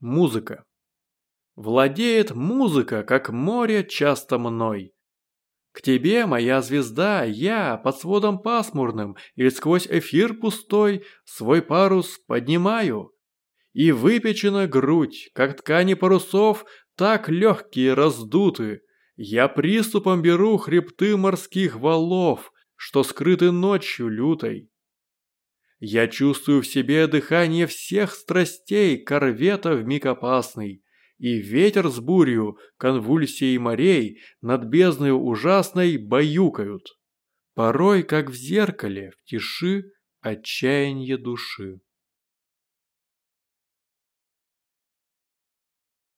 Музыка. Владеет музыка, как море часто мной. К тебе, моя звезда, я под сводом пасмурным или сквозь эфир пустой свой парус поднимаю. И выпечена грудь, как ткани парусов, так легкие раздуты. Я приступом беру хребты морских валов, что скрыты ночью лютой. Я чувствую в себе дыхание всех страстей корвета в миг опасный, и ветер с бурью, конвульсией морей над бездною ужасной баюкают. Порой, как в зеркале, в тиши отчаяние души.